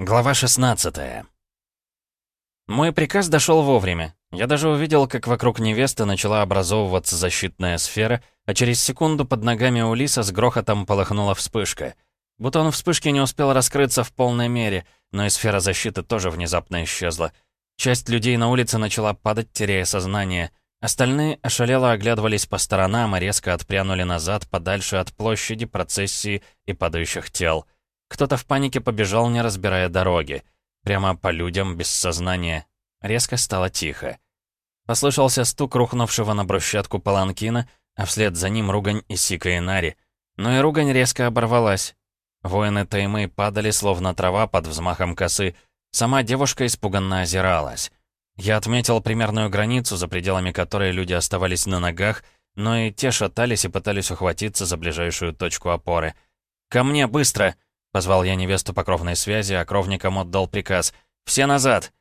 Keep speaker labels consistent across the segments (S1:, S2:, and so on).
S1: Глава 16 Мой приказ дошел вовремя. Я даже увидел, как вокруг невесты начала образовываться защитная сфера, а через секунду под ногами у Лиса с грохотом полыхнула вспышка. Бутон вспышки не успел раскрыться в полной мере, но и сфера защиты тоже внезапно исчезла. Часть людей на улице начала падать, теряя сознание. Остальные ошалело оглядывались по сторонам и резко отпрянули назад, подальше от площади, процессии и падающих тел. Кто-то в панике побежал, не разбирая дороги. Прямо по людям, без сознания. Резко стало тихо. Послышался стук рухнувшего на брусчатку паланкина, а вслед за ним ругань и Сика Нари. Но и ругань резко оборвалась. Воины Таймы падали, словно трава под взмахом косы. Сама девушка испуганно озиралась. Я отметил примерную границу, за пределами которой люди оставались на ногах, но и те шатались и пытались ухватиться за ближайшую точку опоры. «Ко мне, быстро!» Позвал я невесту по кровной связи, а кровникам отдал приказ. «Все назад!»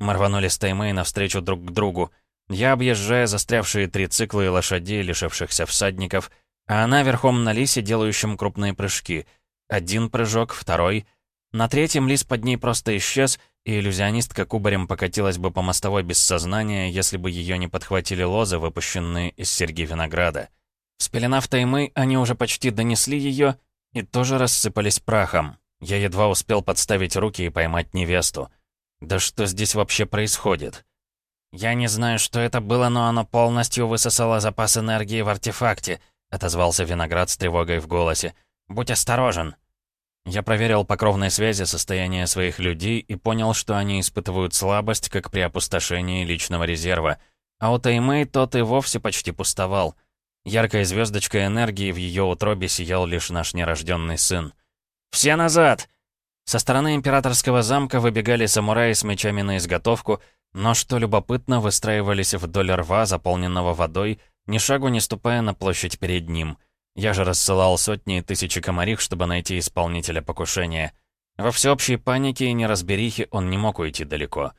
S1: Мы рванули с Таймэй навстречу друг к другу. Я, объезжая застрявшие трициклы и лошадей, лишившихся всадников, а она верхом на лисе, делающем крупные прыжки. Один прыжок, второй. На третьем лис под ней просто исчез, и иллюзионистка кубарем покатилась бы по мостовой без сознания, если бы ее не подхватили лозы, выпущенные из серьги винограда. Спеленав Таймы, они уже почти донесли ее, и тоже рассыпались прахом. Я едва успел подставить руки и поймать невесту. Да что здесь вообще происходит? «Я не знаю, что это было, но оно полностью высосало запас энергии в артефакте», отозвался Виноград с тревогой в голосе. «Будь осторожен». Я проверил по кровной связи состояние своих людей и понял, что они испытывают слабость, как при опустошении личного резерва. А у Таймэй тот и вовсе почти пустовал — Яркой звездочкой энергии в ее утробе сиял лишь наш нерожденный сын. «Все назад!» Со стороны императорского замка выбегали самураи с мечами на изготовку, но, что любопытно, выстраивались вдоль рва, заполненного водой, ни шагу не ступая на площадь перед ним. Я же рассылал сотни и тысячи комарих, чтобы найти исполнителя покушения. Во всеобщей панике и неразберихе он не мог уйти далеко.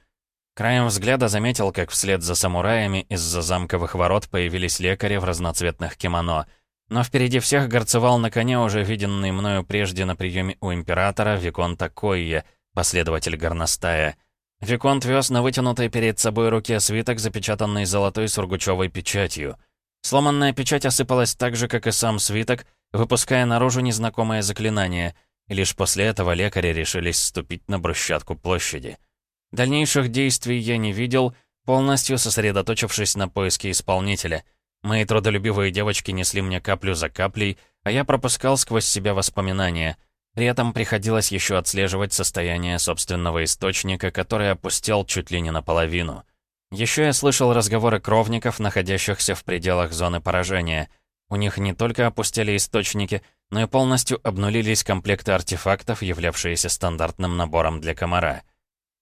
S1: Краем взгляда заметил, как вслед за самураями из-за замковых ворот появились лекари в разноцветных кимоно. Но впереди всех горцевал на коне уже виденный мною прежде на приеме у императора Виконта Койе, последователь горностая. Виконт вез на вытянутой перед собой руке свиток, запечатанный золотой сургучевой печатью. Сломанная печать осыпалась так же, как и сам свиток, выпуская наружу незнакомое заклинание, и лишь после этого лекари решились ступить на брусчатку площади. Дальнейших действий я не видел, полностью сосредоточившись на поиске исполнителя. Мои трудолюбивые девочки несли мне каплю за каплей, а я пропускал сквозь себя воспоминания. При этом приходилось еще отслеживать состояние собственного источника, который опустел чуть ли не наполовину. Еще я слышал разговоры кровников, находящихся в пределах зоны поражения. У них не только опустили источники, но и полностью обнулились комплекты артефактов, являвшиеся стандартным набором для комара —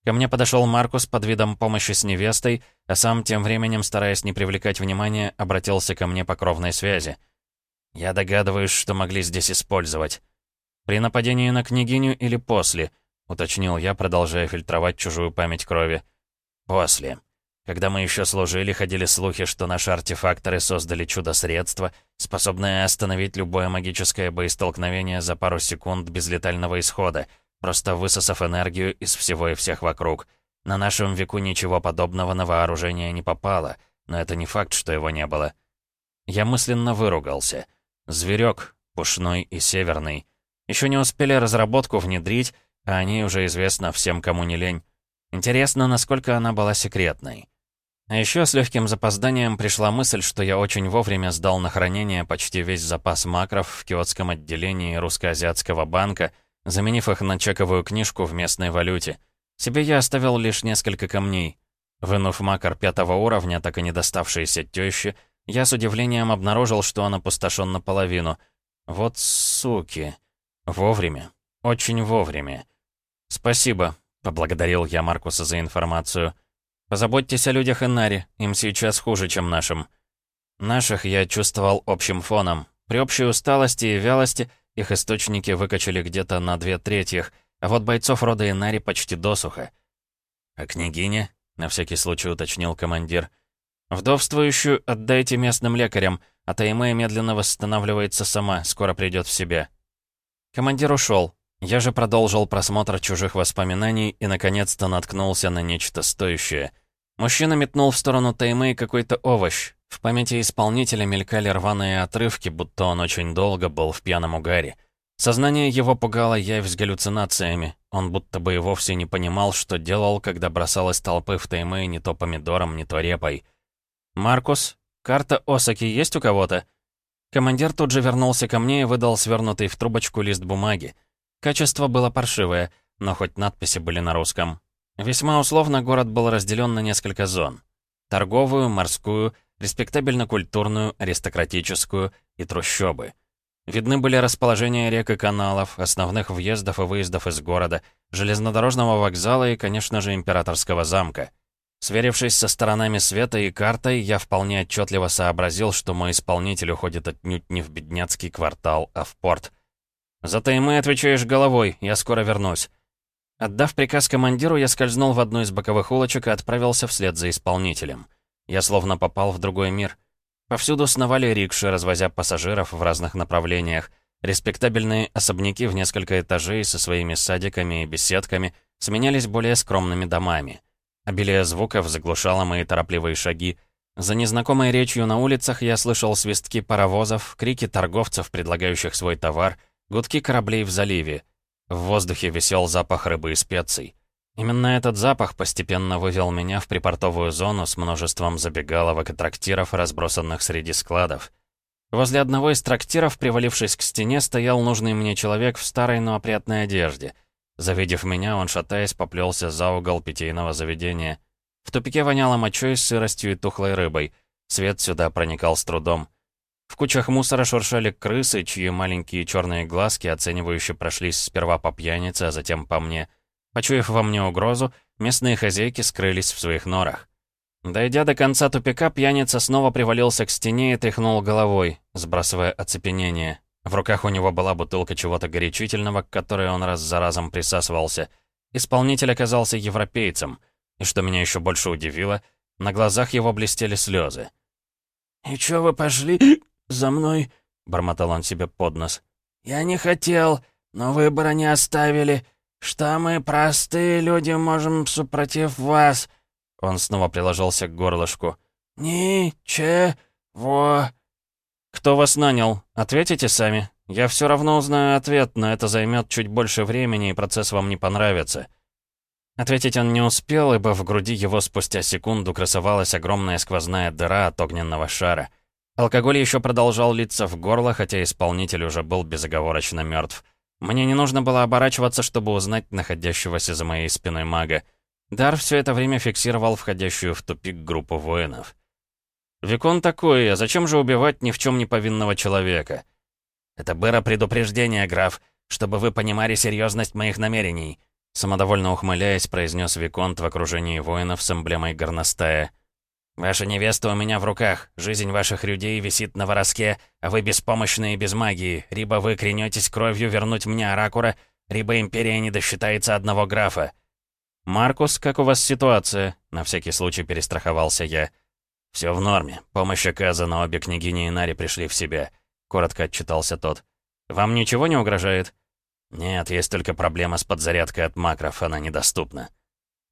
S1: Ко мне подошел Маркус под видом помощи с невестой, а сам тем временем, стараясь не привлекать внимания, обратился ко мне по кровной связи. «Я догадываюсь, что могли здесь использовать. При нападении на княгиню или после?» — уточнил я, продолжая фильтровать чужую память крови. «После. Когда мы еще служили, ходили слухи, что наши артефакторы создали чудо-средство, способное остановить любое магическое боестолкновение за пару секунд без летального исхода — просто высосав энергию из всего и всех вокруг. На нашем веку ничего подобного на вооружение не попало, но это не факт, что его не было. Я мысленно выругался. Зверек, пушной и северный. Еще не успели разработку внедрить, а о ней уже известно всем, кому не лень. Интересно, насколько она была секретной. А еще с легким запозданием пришла мысль, что я очень вовремя сдал на хранение почти весь запас макров в киотском отделении Русско-Азиатского банка — заменив их на чековую книжку в местной валюте. Себе я оставил лишь несколько камней. Вынув макар пятого уровня, так и не доставшийся тёще, я с удивлением обнаружил, что он опустошен наполовину. Вот суки. Вовремя. Очень вовремя. «Спасибо», — поблагодарил я Маркуса за информацию. «Позаботьтесь о людях Инари, им сейчас хуже, чем нашим». Наших я чувствовал общим фоном. При общей усталости и вялости — их источники выкачали где-то на две трети, а вот бойцов рода Инари почти досуха. «А княгиня?» — на всякий случай уточнил командир. «Вдовствующую отдайте местным лекарям, а Таймея медленно восстанавливается сама, скоро придет в себя». Командир ушел. Я же продолжил просмотр чужих воспоминаний и, наконец-то, наткнулся на нечто стоящее. Мужчина метнул в сторону Таймэй какой-то овощ. В памяти исполнителя мелькали рваные отрывки, будто он очень долго был в пьяном угаре. Сознание его пугало явь с галлюцинациями. Он будто бы и вовсе не понимал, что делал, когда бросал из толпы в Таймэй не то помидором, не то репой. «Маркус, карта Осаки есть у кого-то?» Командир тут же вернулся ко мне и выдал свернутый в трубочку лист бумаги. Качество было паршивое, но хоть надписи были на русском. Весьма условно город был разделен на несколько зон. Торговую, морскую, респектабельно-культурную, аристократическую и трущобы. Видны были расположения рек и каналов, основных въездов и выездов из города, железнодорожного вокзала и, конечно же, императорского замка. Сверившись со сторонами света и картой, я вполне отчетливо сообразил, что мой исполнитель уходит отнюдь не в бедняцкий квартал, а в порт. «Зато и мы отвечаешь головой, я скоро вернусь». Отдав приказ командиру, я скользнул в одну из боковых улочек и отправился вслед за исполнителем. Я словно попал в другой мир. Повсюду сновали рикши, развозя пассажиров в разных направлениях. Респектабельные особняки в несколько этажей со своими садиками и беседками сменялись более скромными домами. Обилие звуков заглушало мои торопливые шаги. За незнакомой речью на улицах я слышал свистки паровозов, крики торговцев, предлагающих свой товар, гудки кораблей в заливе. В воздухе висел запах рыбы и специй. Именно этот запах постепенно вывел меня в припортовую зону с множеством забегаловок и трактиров, разбросанных среди складов. Возле одного из трактиров, привалившись к стене, стоял нужный мне человек в старой, но опрятной одежде — Завидев меня, он, шатаясь, поплелся за угол питейного заведения. В тупике воняло мочой, сыростью и тухлой рыбой. Свет сюда проникал с трудом. В кучах мусора шуршали крысы, чьи маленькие черные глазки оценивающе прошлись сперва по пьянице, а затем по мне. Почуяв во мне угрозу, местные хозяйки скрылись в своих норах. Дойдя до конца тупика, пьяница снова привалился к стене и тряхнул головой, сбрасывая оцепенение. В руках у него была бутылка чего-то горячительного, к которой он раз за разом присасывался. Исполнитель оказался европейцем. И что меня еще больше удивило, на глазах его блестели слезы. «И чё вы пошли за мной?» — бормотал он себе под нос. «Я не хотел, но выбора не оставили. Что мы, простые люди, можем супротив вас?» Он снова приложился к горлышку. «Ни-че-во...» «Кто вас нанял? Ответите сами. Я все равно узнаю ответ, но это займет чуть больше времени, и процесс вам не понравится». Ответить он не успел, ибо в груди его спустя секунду красовалась огромная сквозная дыра от огненного шара. Алкоголь еще продолжал литься в горло, хотя исполнитель уже был безоговорочно мертв. Мне не нужно было оборачиваться, чтобы узнать находящегося за моей спиной мага. Дар все это время фиксировал входящую в тупик группу воинов. «Викон такой, а зачем же убивать ни в чем не повинного человека?» «Это было предупреждение, граф, чтобы вы понимали серьезность моих намерений», самодовольно ухмыляясь, произнес Виконт в окружении воинов с эмблемой горностая. «Ваша невеста у меня в руках, жизнь ваших людей висит на вороске, а вы беспомощны и без магии. Либо вы кренетесь кровью вернуть мне Оракура, либо Империя не досчитается одного графа». «Маркус, как у вас ситуация?» — на всякий случай перестраховался я. «Все в норме. Помощь оказана, обе княгини и Нари пришли в себя», — коротко отчитался тот. «Вам ничего не угрожает?» «Нет, есть только проблема с подзарядкой от макров, она недоступна».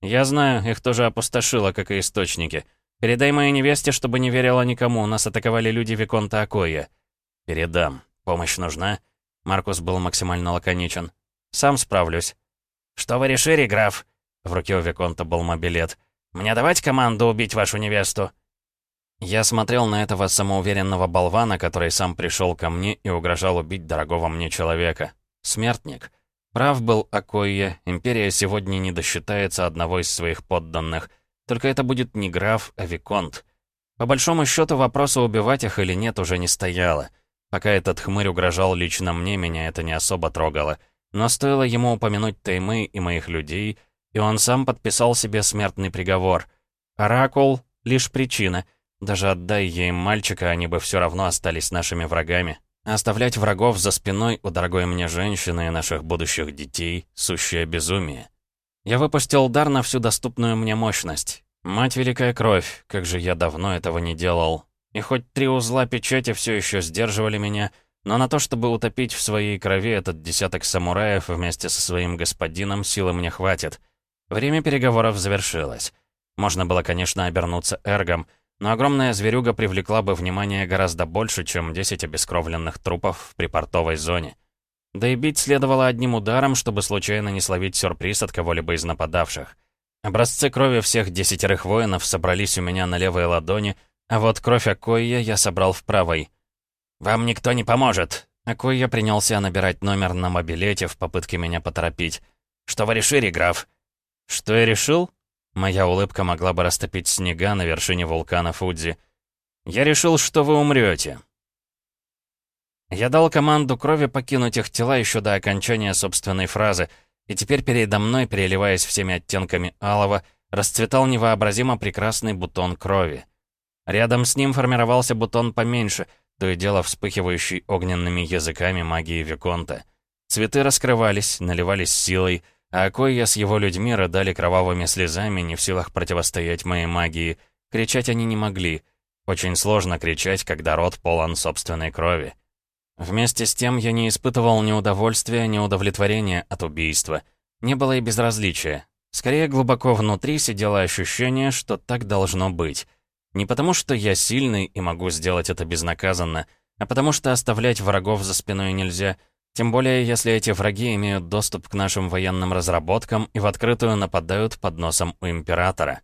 S1: «Я знаю, их тоже опустошило, как и источники. Передай моей невесте, чтобы не верила никому, нас атаковали люди Виконта Акоя». «Передам. Помощь нужна?» Маркус был максимально лаконичен. «Сам справлюсь». «Что вы решили, граф?» В руке у Виконта был мобилет. «Мне давать команду убить вашу невесту?» Я смотрел на этого самоуверенного болвана, который сам пришел ко мне и угрожал убить дорогого мне человека. Смертник. Прав был Акойя, Империя сегодня не досчитается одного из своих подданных. Только это будет не граф, а Виконт. По большому счету вопроса убивать их или нет уже не стояло. Пока этот хмырь угрожал лично мне, меня это не особо трогало. Но стоило ему упомянуть Таймы и моих людей, и он сам подписал себе смертный приговор. Оракул — лишь причина — даже отдай ей мальчика, они бы все равно остались нашими врагами. Оставлять врагов за спиной у дорогой мне женщины и наших будущих детей — сущее безумие. Я выпустил дар на всю доступную мне мощность. Мать Великая Кровь, как же я давно этого не делал. И хоть три узла печати все еще сдерживали меня, Но на то, чтобы утопить в своей крови этот десяток самураев вместе со своим господином, силы мне хватит. Время переговоров завершилось. Можно было, конечно, обернуться эргом, но огромная зверюга привлекла бы внимание гораздо больше, чем 10 обескровленных трупов в припортовой зоне. Да и бить следовало одним ударом, чтобы случайно не словить сюрприз от кого-либо из нападавших. Образцы крови всех десятерых воинов собрались у меня на левой ладони, а вот кровь Акойя я собрал в правой. «Вам никто не поможет!» Акойя принялся набирать номер на мобилете в попытке меня поторопить. «Что вы решили, граф?» «Что я решил?» Моя улыбка могла бы растопить снега на вершине вулкана Фудзи. «Я решил, что вы умрете. Я дал команду крови покинуть их тела еще до окончания собственной фразы, и теперь передо мной, переливаясь всеми оттенками алого, расцветал невообразимо прекрасный бутон крови. Рядом с ним формировался бутон поменьше, то и дело вспыхивающий огненными языками магии Виконта. Цветы раскрывались, наливались силой, а Акойя с его людьми рыдали кровавыми слезами, не в силах противостоять моей магии. Кричать они не могли. Очень сложно кричать, когда рот полон собственной крови. Вместе с тем я не испытывал ни удовольствия, ни удовлетворения от убийства. Не было и безразличия. Скорее, глубоко внутри сидело ощущение, что так должно быть. Не потому, что я сильный и могу сделать это безнаказанно, а потому что оставлять врагов за спиной нельзя, тем более, если эти враги имеют доступ к нашим военным разработкам и в открытую нападают под носом у Императора.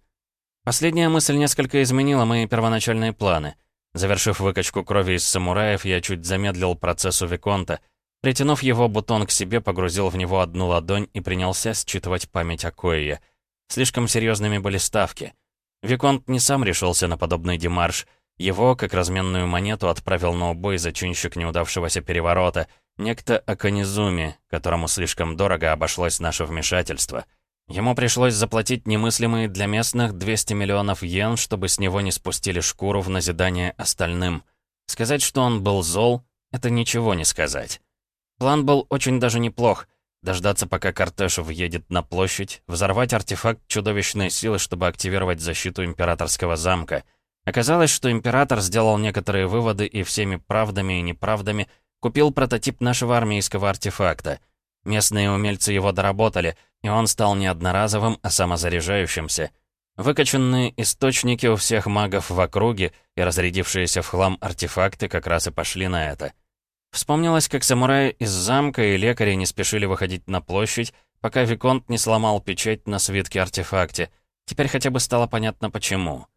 S1: Последняя мысль несколько изменила мои первоначальные планы — Завершив выкачку крови из самураев, я чуть замедлил процесс у Виконта. Притянув его бутон к себе, погрузил в него одну ладонь и принялся считывать память о Койе. Слишком серьезными были ставки. Виконт не сам решился на подобный демарш. Его, как разменную монету, отправил на убой зачинщик неудавшегося переворота, некто Аканизуми, которому слишком дорого обошлось наше вмешательство — Ему пришлось заплатить немыслимые для местных 200 миллионов йен, чтобы с него не спустили шкуру в назидание остальным. Сказать, что он был зол, это ничего не сказать. План был очень даже неплох. Дождаться, пока кортеж въедет на площадь, взорвать артефакт чудовищной силы, чтобы активировать защиту императорского замка. Оказалось, что император сделал некоторые выводы и всеми правдами и неправдами купил прототип нашего армейского артефакта. Местные умельцы его доработали — и он стал не одноразовым, а самозаряжающимся. Выкачанные источники у всех магов в округе и разрядившиеся в хлам артефакты как раз и пошли на это. Вспомнилось, как самураи из замка и лекари не спешили выходить на площадь, пока Виконт не сломал печать на свитке-артефакте. Теперь хотя бы стало понятно, почему.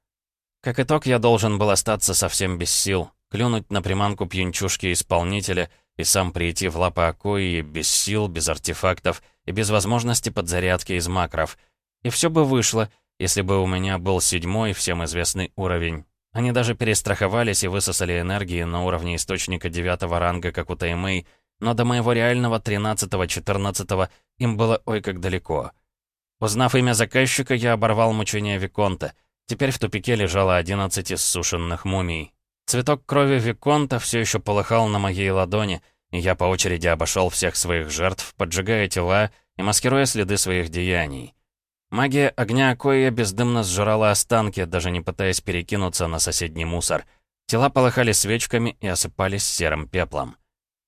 S1: Как итог, я должен был остаться совсем без сил, клюнуть на приманку пьянчушки-исполнителя и сам прийти в лапы Акои без сил, без артефактов и без возможности подзарядки из макров. И все бы вышло, если бы у меня был седьмой, всем известный уровень. Они даже перестраховались и высосали энергии на уровне источника девятого ранга, как у Таймэй, но до моего реального тринадцатого-четырнадцатого им было ой как далеко. Узнав имя заказчика, я оборвал мучение Виконта. Теперь в тупике лежало одиннадцать иссушенных мумий. Цветок крови Виконта все еще полыхал на моей ладони, и я по очереди обошел всех своих жертв, поджигая тела и маскируя следы своих деяний. Магия огня Коя бездымно сжирала останки, даже не пытаясь перекинуться на соседний мусор. Тела полыхали свечками и осыпались серым пеплом.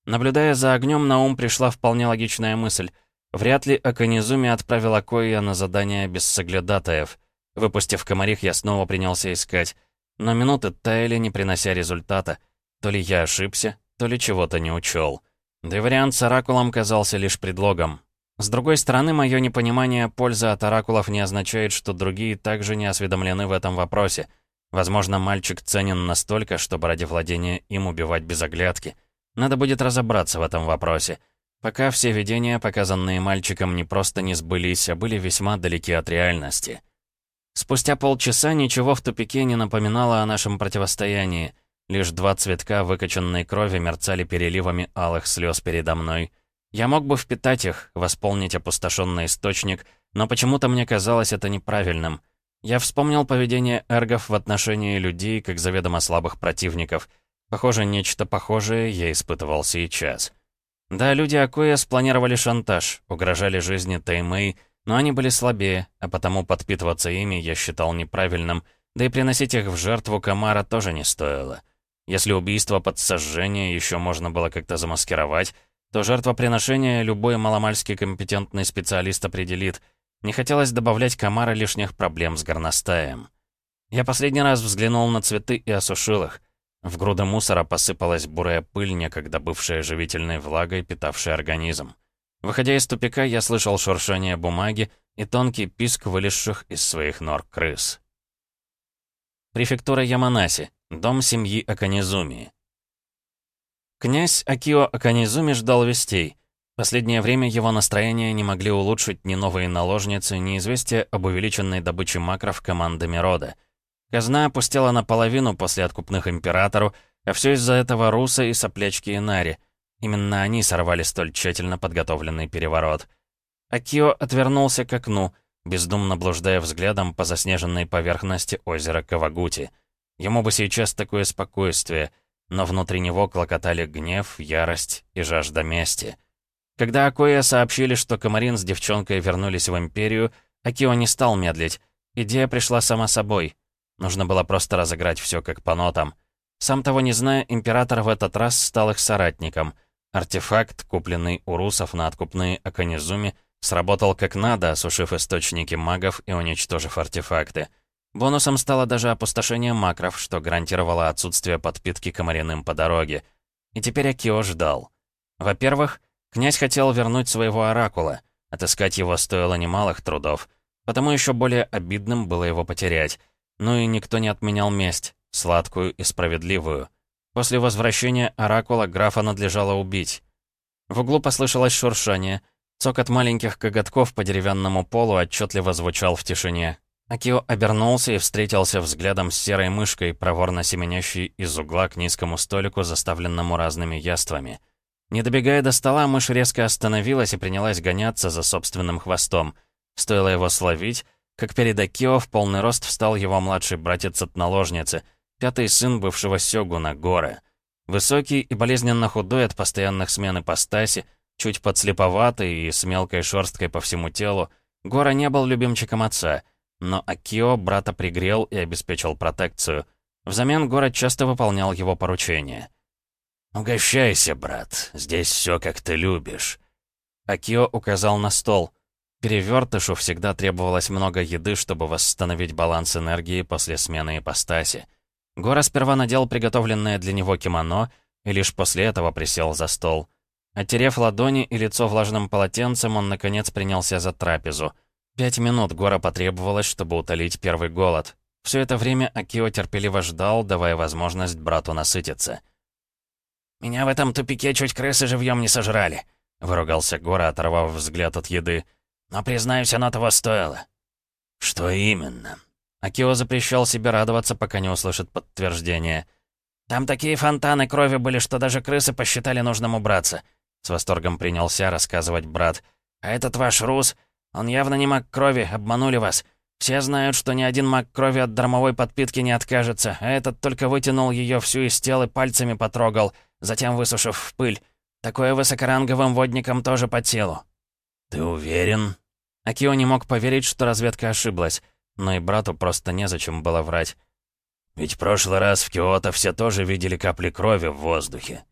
S1: Наблюдая за огнем, на ум пришла вполне логичная мысль. Вряд ли Аканизуми отправила Коя на задание без соглядатаев. Выпустив комарих, я снова принялся искать. Но минуты таяли, не принося результата. То ли я ошибся, то ли чего-то не учел. Да и вариант с оракулом казался лишь предлогом. С другой стороны, мое непонимание пользы от оракулов не означает, что другие также не осведомлены в этом вопросе. Возможно, мальчик ценен настолько, чтобы ради владения им убивать без оглядки. Надо будет разобраться в этом вопросе. Пока все видения, показанные мальчиком, не просто не сбылись, а были весьма далеки от реальности. Спустя полчаса ничего в тупике не напоминало о нашем противостоянии. Лишь два цветка выкачанной крови мерцали переливами алых слез передо мной. Я мог бы впитать их, восполнить опустошенный источник, но почему-то мне казалось это неправильным. Я вспомнил поведение эргов в отношении людей, как заведомо слабых противников. Похоже, нечто похожее я испытывал сейчас. Да, люди Акуя спланировали шантаж, угрожали жизни Таймэй, но они были слабее, а потому подпитываться ими я считал неправильным, да и приносить их в жертву Камара тоже не стоило. Если убийство под сожжение еще можно было как-то замаскировать, то жертвоприношение любой маломальски компетентный специалист определит. Не хотелось добавлять комара лишних проблем с горностаем. Я последний раз взглянул на цветы и осушил их. В груды мусора посыпалась бурая пыль, некогда бывшая живительной влагой, питавшей организм. Выходя из тупика, я слышал шуршание бумаги и тонкий писк вылезших из своих нор крыс. Префектура Яманаси. Дом семьи Аканизуми. Князь Акио Аканизуми ждал вестей. Последнее время его настроение не могли улучшить ни новые наложницы, ни известия об увеличенной добыче макров командами рода. Казна опустела наполовину после откупных императору, а все из-за этого Руса и соплячки Инари. Именно они сорвали столь тщательно подготовленный переворот. Акио отвернулся к окну, бездумно блуждая взглядом по заснеженной поверхности озера Кавагути. Ему бы сейчас такое спокойствие, но внутри него клокотали гнев, ярость и жажда мести. Когда Акоя сообщили, что Камарин с девчонкой вернулись в Империю, Акио не стал медлить. Идея пришла сама собой. Нужно было просто разыграть все как по нотам. Сам того не зная, Император в этот раз стал их соратником. Артефакт, купленный у русов на откупные Аканизуми, сработал как надо, осушив источники магов и уничтожив артефакты. Бонусом стало даже опустошение макров, что гарантировало отсутствие подпитки комариным по дороге. И теперь Акио ждал. Во-первых, князь хотел вернуть своего оракула. Отыскать его стоило немалых трудов. Потому еще более обидным было его потерять. Ну и никто не отменял месть, сладкую и справедливую. После возвращения Оракула графа надлежало убить. В углу послышалось шуршание. Цокот маленьких коготков по деревянному полу отчетливо звучал в тишине. Акио обернулся и встретился взглядом с серой мышкой, проворно семенящей из угла к низкому столику, заставленному разными яствами. Не добегая до стола, мышь резко остановилась и принялась гоняться за собственным хвостом. Стоило его словить, как перед Акио в полный рост встал его младший братец от наложницы — пятый сын бывшего Сёгуна, Горы. Высокий и болезненно худой от постоянных смен ипостаси, чуть подслеповатый и с мелкой шерсткой по всему телу, Гора не был любимчиком отца, но Акио брата пригрел и обеспечил протекцию. Взамен Гора часто выполнял его поручения. «Угощайся, брат, здесь все как ты любишь». Акио указал на стол. Перевертышу всегда требовалось много еды, чтобы восстановить баланс энергии после смены ипостаси. Гора сперва надел приготовленное для него кимоно и лишь после этого присел за стол. Отерев ладони и лицо влажным полотенцем, он, наконец, принялся за трапезу. Пять минут Гора потребовалось, чтобы утолить первый голод. Все это время Акио терпеливо ждал, давая возможность брату насытиться. «Меня в этом тупике чуть крысы живьем не сожрали», — выругался Гора, оторвав взгляд от еды. «Но, признаюсь, оно того стоило». «Что именно?» Акио запрещал себе радоваться, пока не услышит подтверждение. «Там такие фонтаны крови были, что даже крысы посчитали нужным убраться», — с восторгом принялся рассказывать брат. «А этот ваш Рус, он явно не маг крови, обманули вас. Все знают, что ни один маг крови от дармовой подпитки не откажется, а этот только вытянул ее всю из тела и пальцами потрогал, затем высушив в пыль. Такое высокоранговым водникам тоже по телу». «Ты уверен?» Акио не мог поверить, что разведка ошиблась но и брату просто незачем было врать. Ведь прошлый раз в Киото все тоже видели капли крови в воздухе.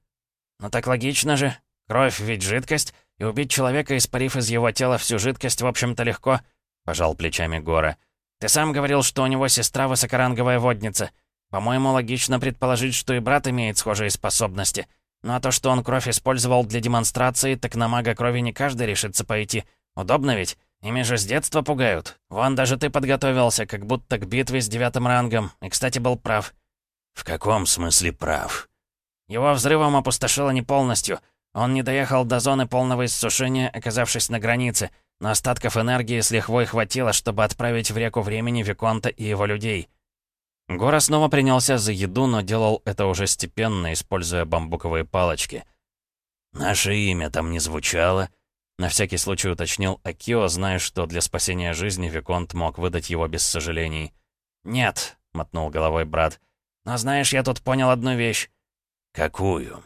S1: Ну так логично же. Кровь ведь жидкость, и убить человека, испарив из его тела всю жидкость, в общем-то легко, пожал плечами Гора. Ты сам говорил, что у него сестра высокоранговая водница. По-моему, логично предположить, что и брат имеет схожие способности. Ну а то, что он кровь использовал для демонстрации, так на мага крови не каждый решится пойти. Удобно ведь? Ими же с детства пугают. Вон даже ты подготовился, как будто к битве с девятым рангом. И, кстати, был прав». «В каком смысле прав?» Его взрывом опустошило не полностью. Он не доехал до зоны полного иссушения, оказавшись на границе, но остатков энергии с лихвой хватило, чтобы отправить в реку времени Виконта и его людей. Гора снова принялся за еду, но делал это уже степенно, используя бамбуковые палочки. «Наше имя там не звучало?» На всякий случай уточнил Акио, зная, что для спасения жизни Виконт мог выдать его без сожалений. «Нет», — мотнул головой брат. «Но знаешь, я тут понял одну вещь». «Какую?»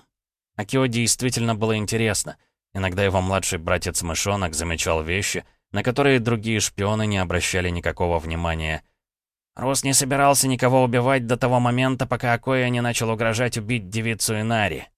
S1: Акио действительно было интересно. Иногда его младший братец-мышонок замечал вещи, на которые другие шпионы не обращали никакого внимания. Рус не собирался никого убивать до того момента, пока Акоя не начал угрожать убить девицу Инари.